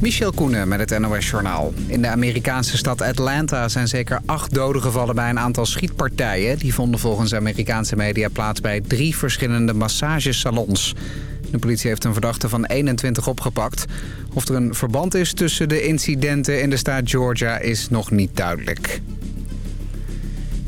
Michel Koenen met het NOS-journaal. In de Amerikaanse stad Atlanta zijn zeker acht doden gevallen bij een aantal schietpartijen. Die vonden volgens Amerikaanse media plaats bij drie verschillende massagesalons. De politie heeft een verdachte van 21 opgepakt. Of er een verband is tussen de incidenten in de staat Georgia is nog niet duidelijk.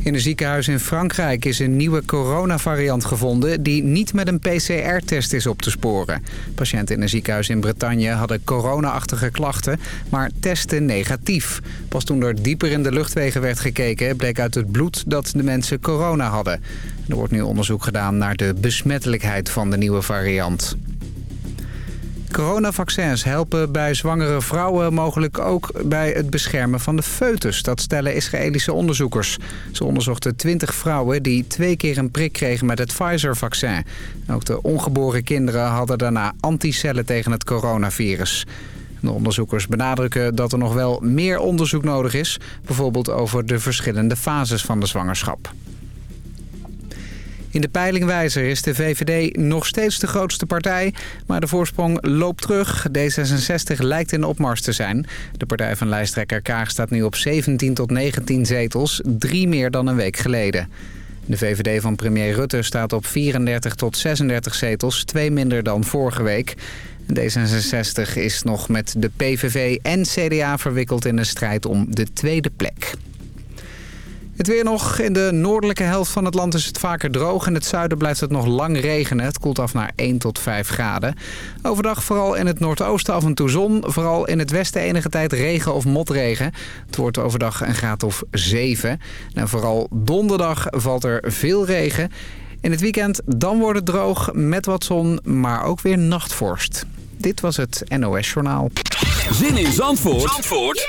In een ziekenhuis in Frankrijk is een nieuwe coronavariant gevonden... die niet met een PCR-test is op te sporen. Patiënten in een ziekenhuis in Bretagne hadden corona-achtige klachten... maar testen negatief. Pas toen er dieper in de luchtwegen werd gekeken... bleek uit het bloed dat de mensen corona hadden. Er wordt nu onderzoek gedaan naar de besmettelijkheid van de nieuwe variant. Coronavaccins helpen bij zwangere vrouwen mogelijk ook bij het beschermen van de foetus. Dat stellen Israëlische onderzoekers. Ze onderzochten 20 vrouwen die twee keer een prik kregen met het Pfizer-vaccin. Ook de ongeboren kinderen hadden daarna anticellen tegen het coronavirus. De onderzoekers benadrukken dat er nog wel meer onderzoek nodig is. Bijvoorbeeld over de verschillende fases van de zwangerschap. In de peilingwijzer is de VVD nog steeds de grootste partij, maar de voorsprong loopt terug. D66 lijkt in opmars te zijn. De partij van lijsttrekker Kaag staat nu op 17 tot 19 zetels, drie meer dan een week geleden. De VVD van premier Rutte staat op 34 tot 36 zetels, twee minder dan vorige week. D66 is nog met de PVV en CDA verwikkeld in een strijd om de tweede plek. Het weer nog. In de noordelijke helft van het land is het vaker droog. In het zuiden blijft het nog lang regenen. Het koelt af naar 1 tot 5 graden. Overdag vooral in het noordoosten af en toe zon. Vooral in het westen enige tijd regen of motregen. Het wordt overdag een graad of 7. En vooral donderdag valt er veel regen. In het weekend dan wordt het droog met wat zon, maar ook weer nachtvorst. Dit was het NOS Journaal. Zin in Zandvoort, Zandvoort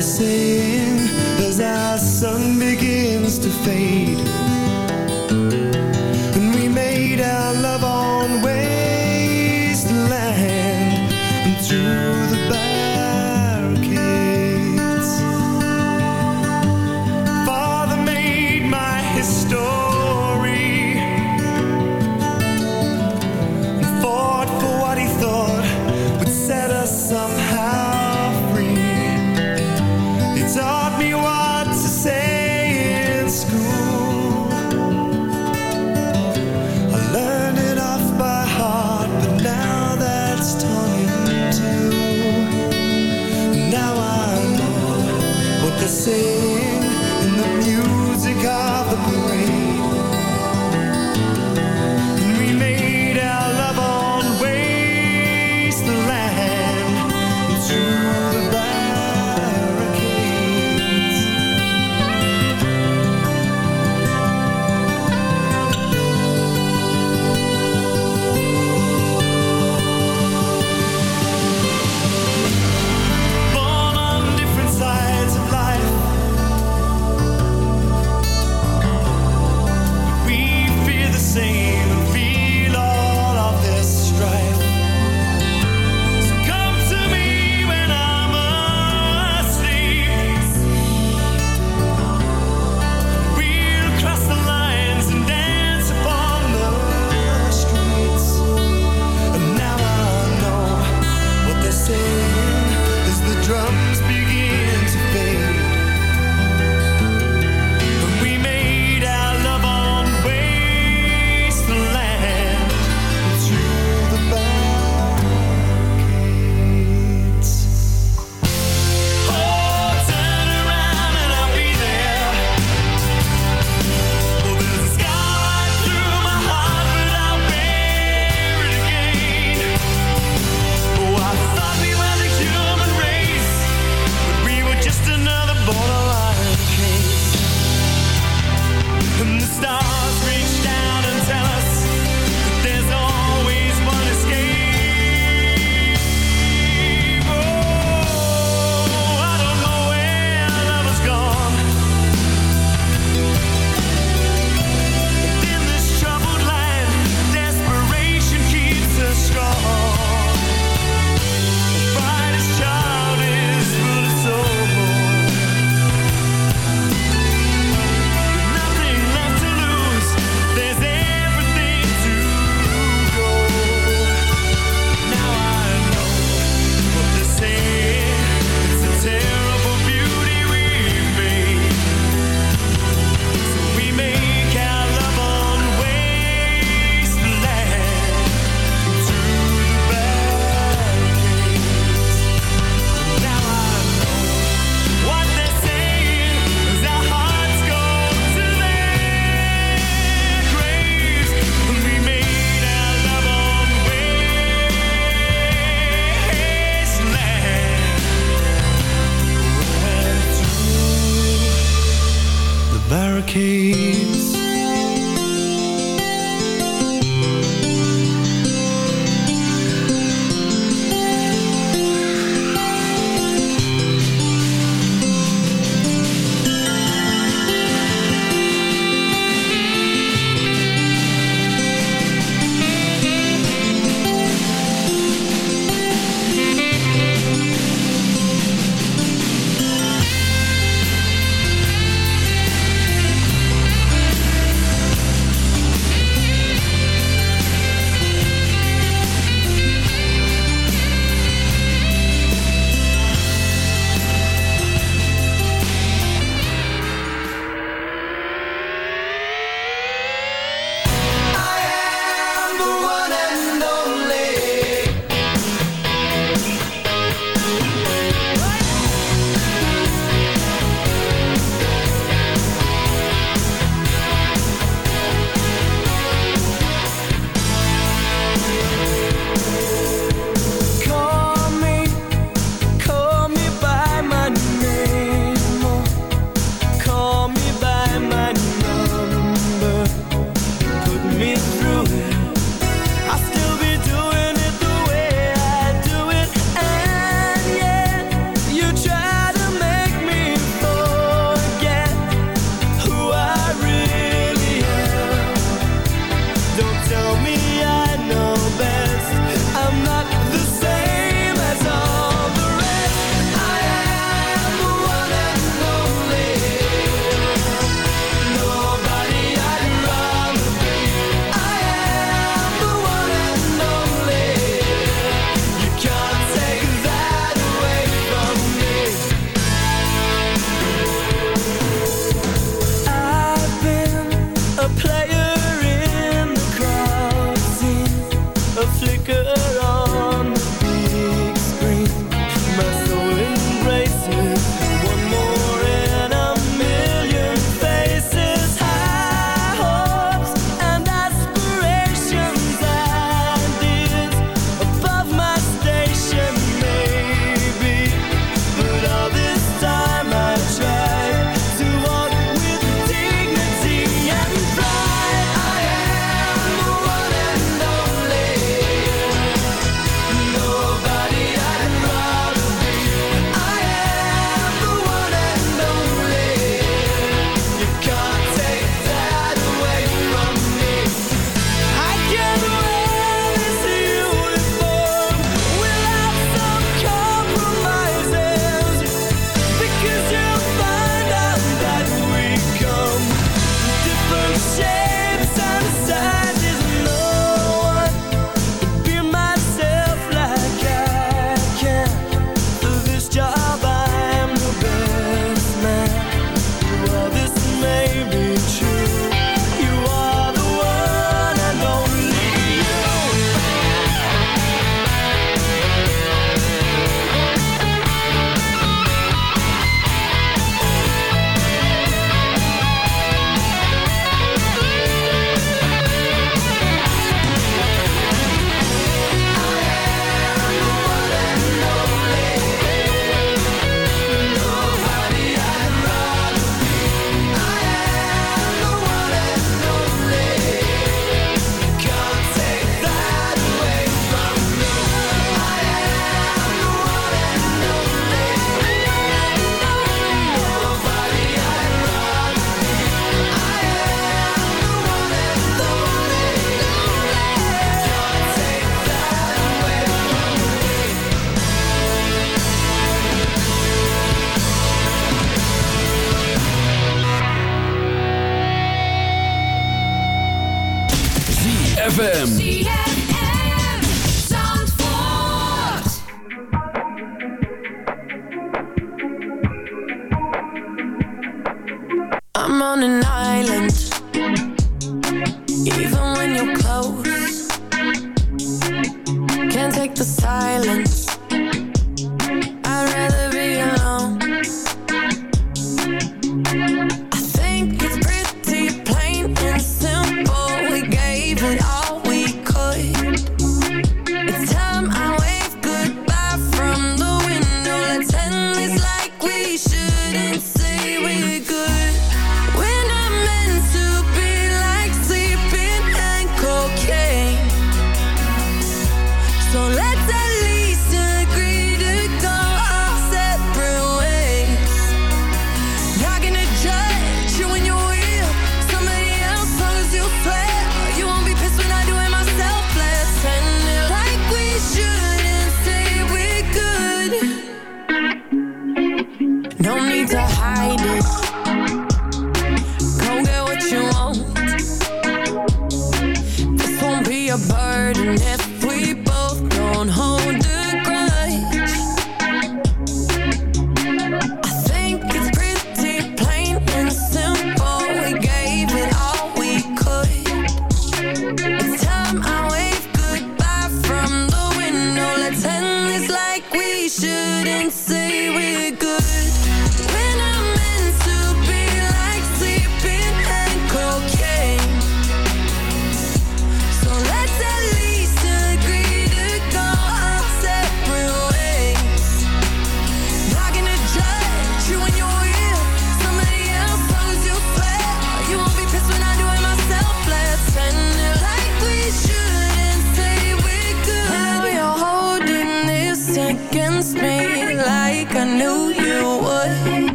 as our sun begins to fade. say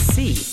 See.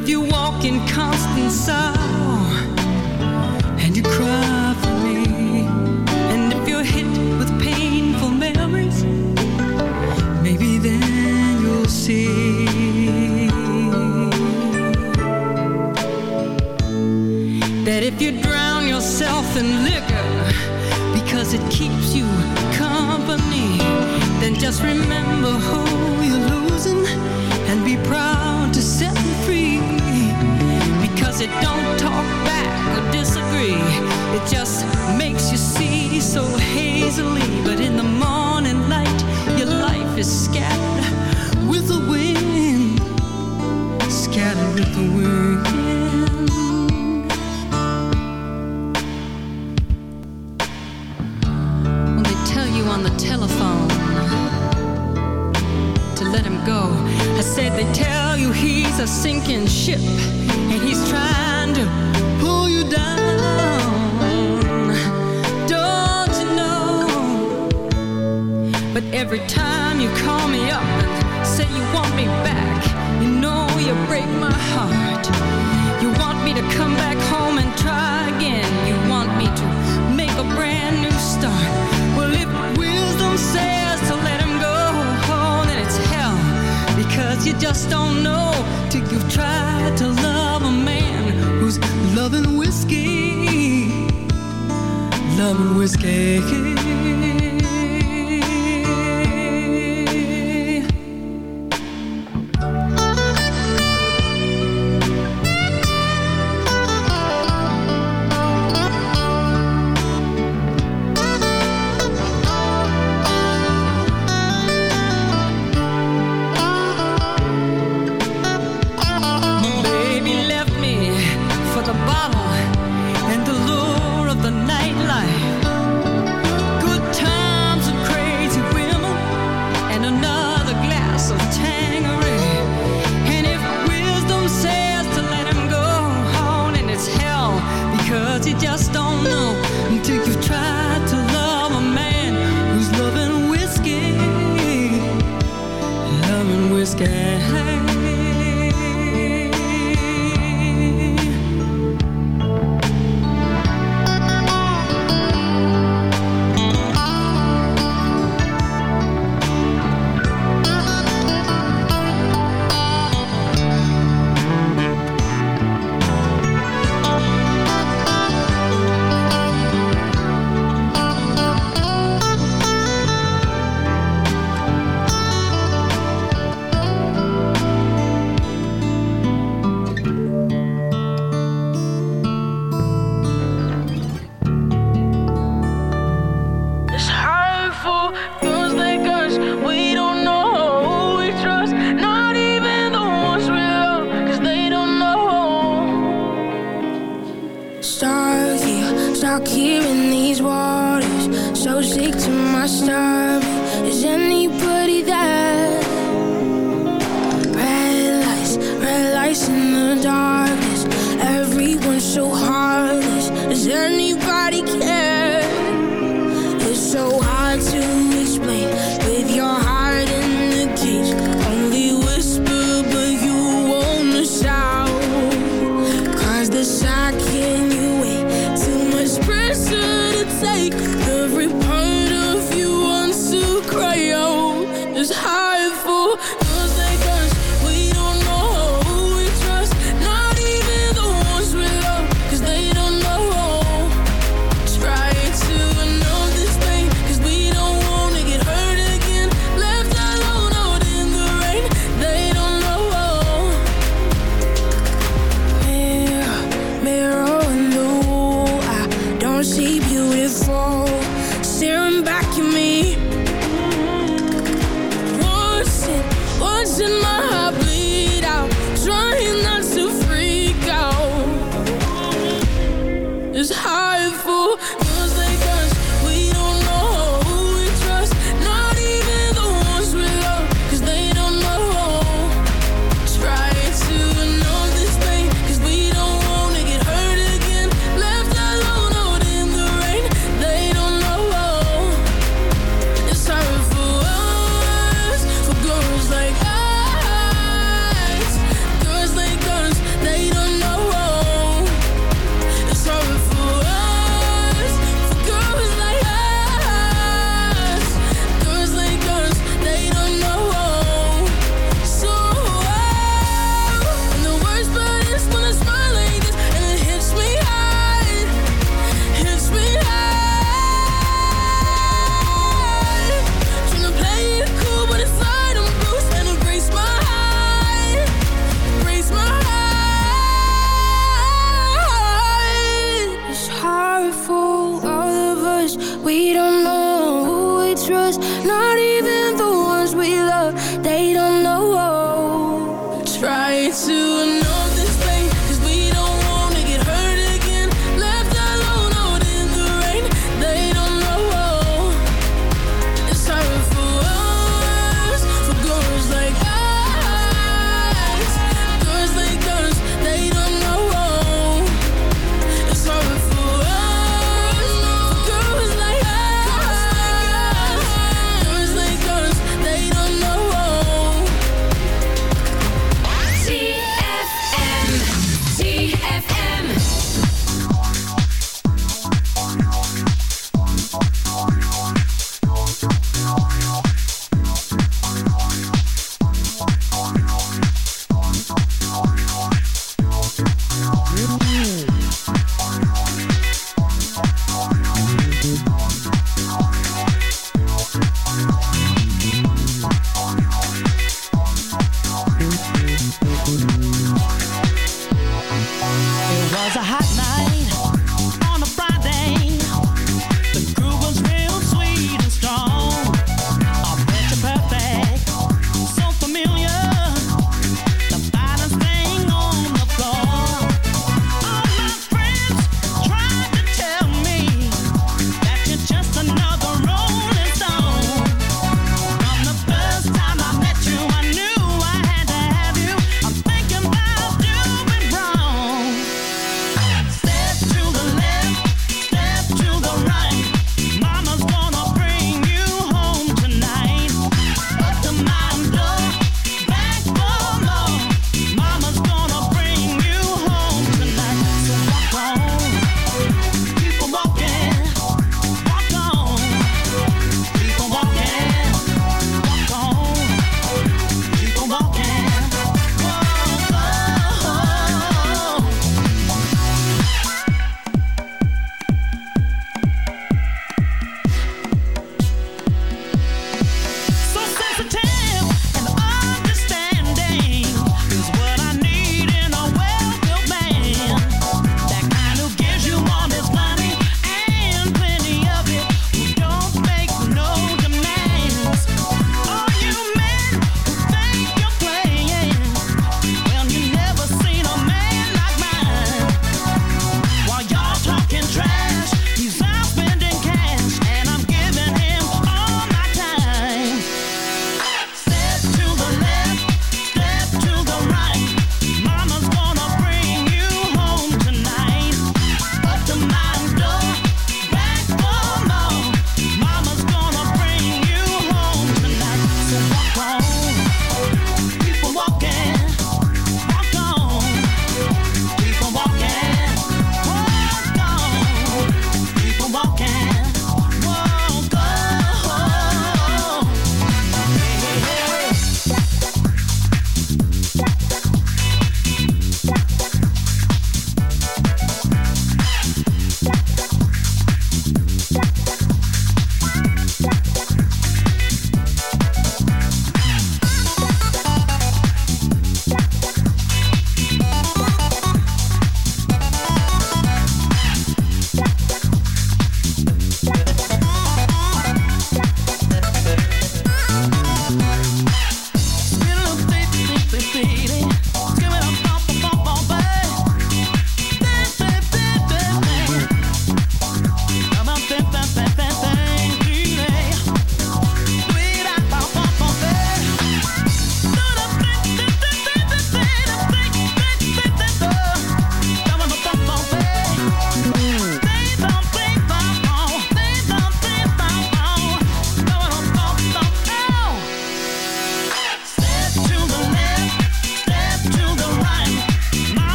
If you walk in constant sorrow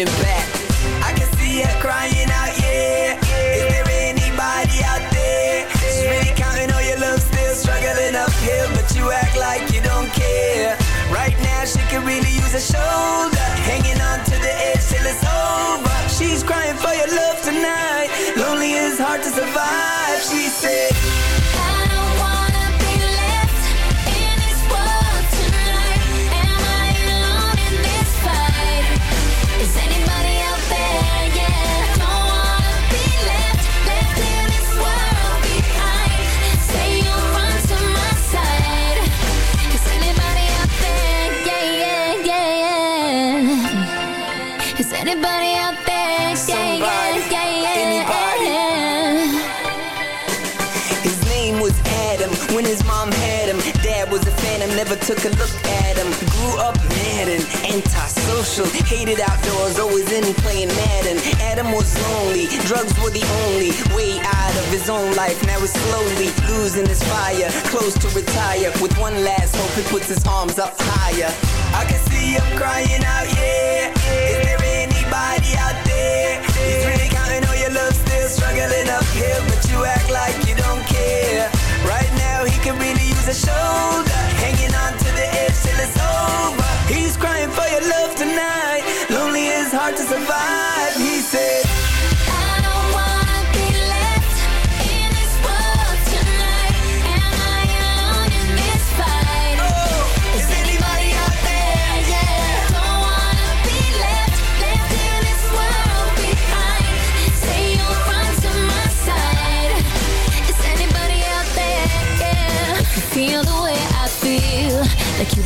and back. When his mom had him, dad was a phantom, never took a look at him. Grew up mad and antisocial, hated outdoors, always in playing Madden. Adam was lonely, drugs were the only way out of his own life. Now he's slowly losing his fire, close to retire. With one last hope, he puts his arms up higher. I can see him crying out, yeah. Is there anybody out there? He's really counting all your love, still struggling uphill, but you act like Right now he could really use a shoulder, hanging on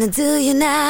wanna do you now?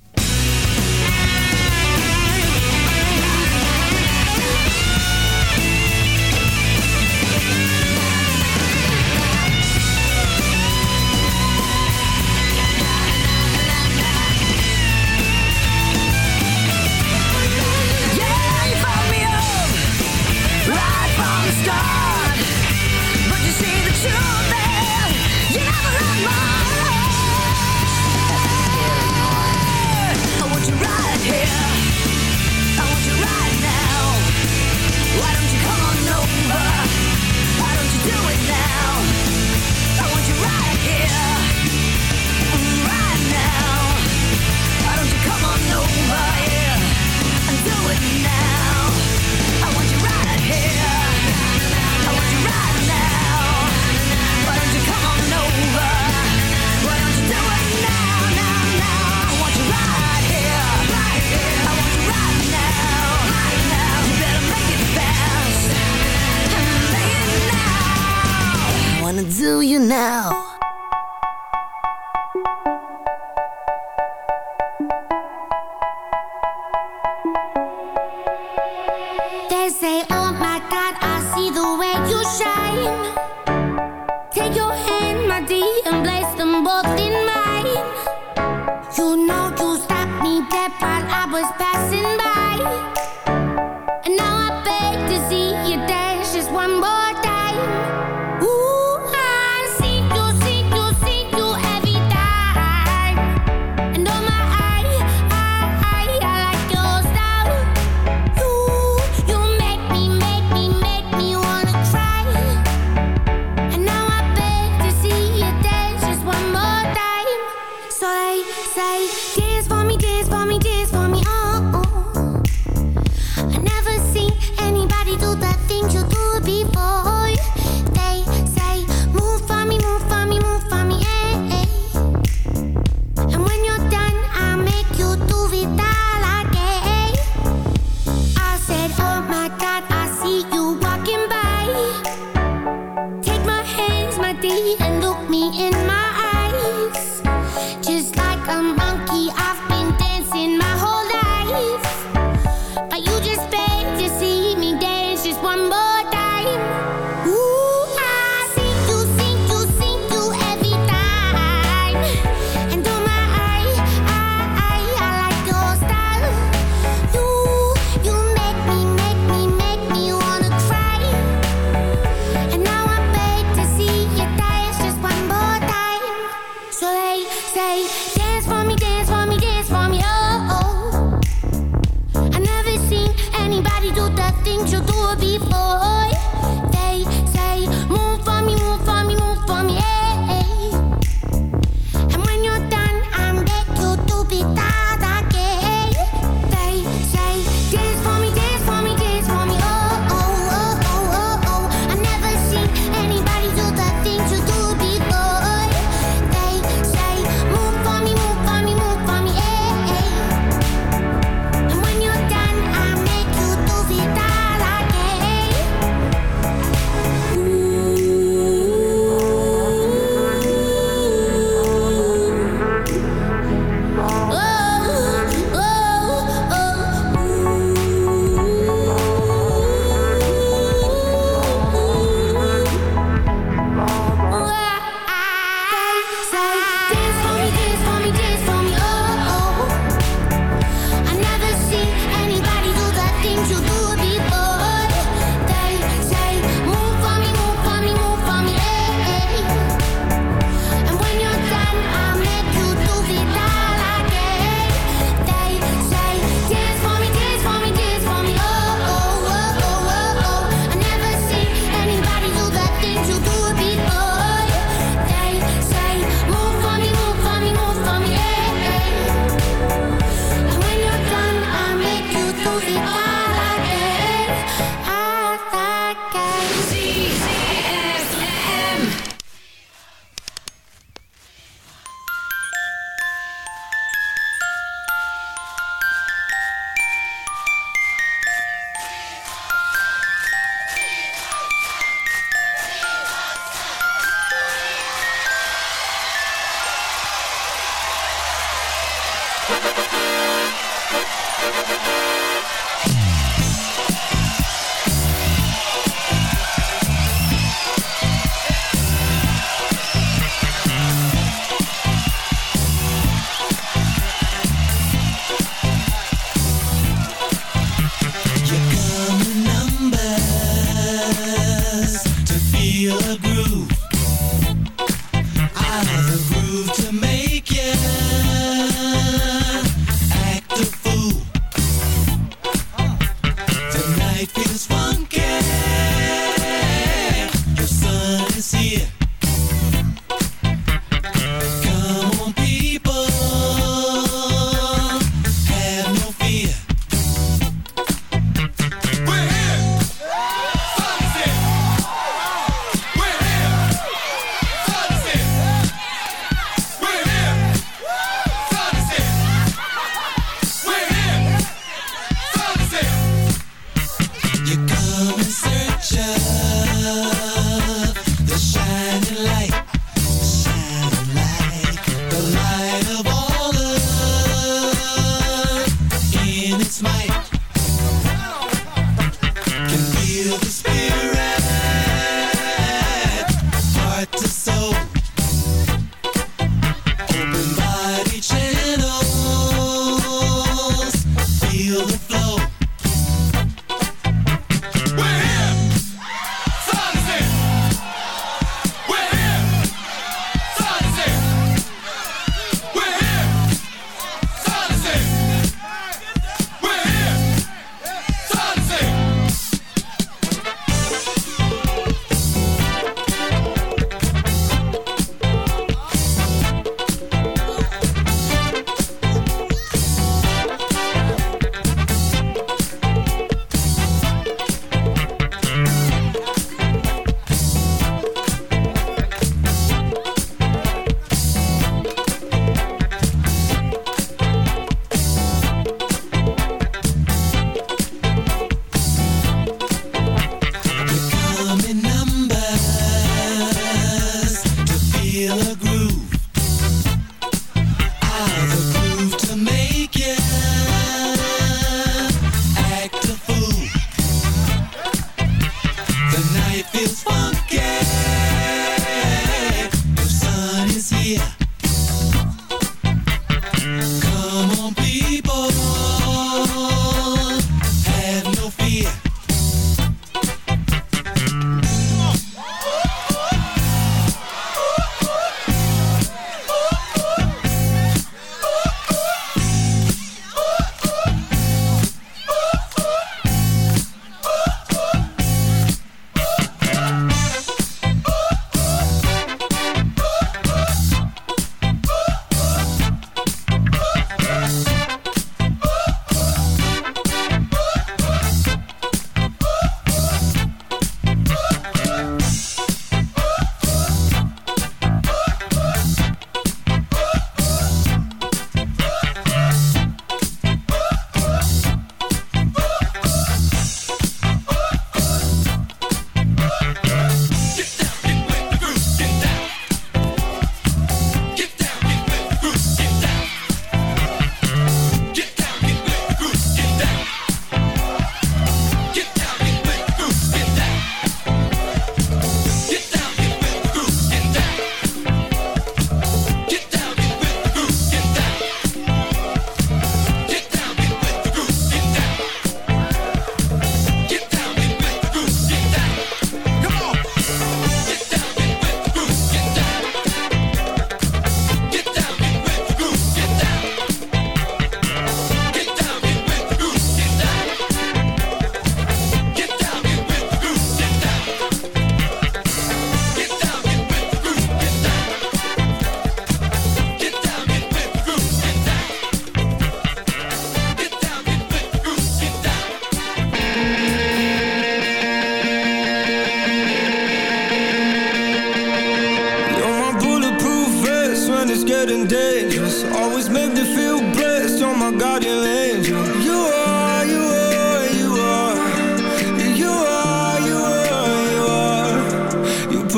Just.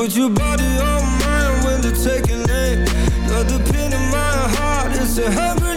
Put your body on mine when they're taking aim, You're the pin in my heart, it's a hammer.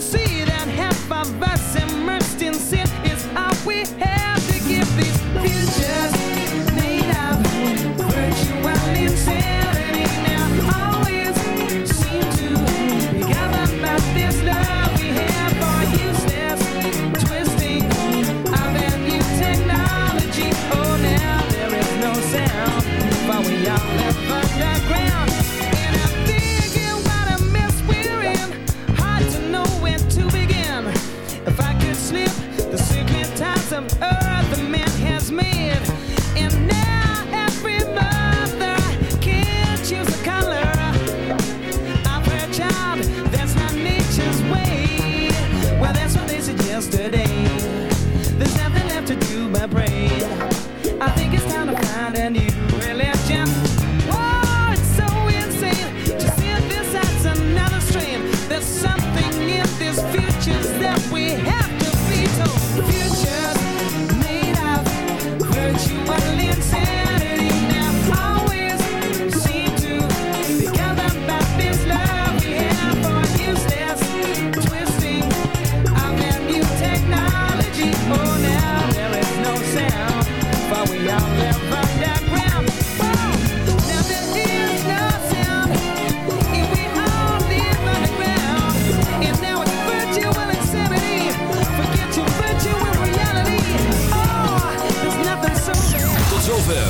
see that half I've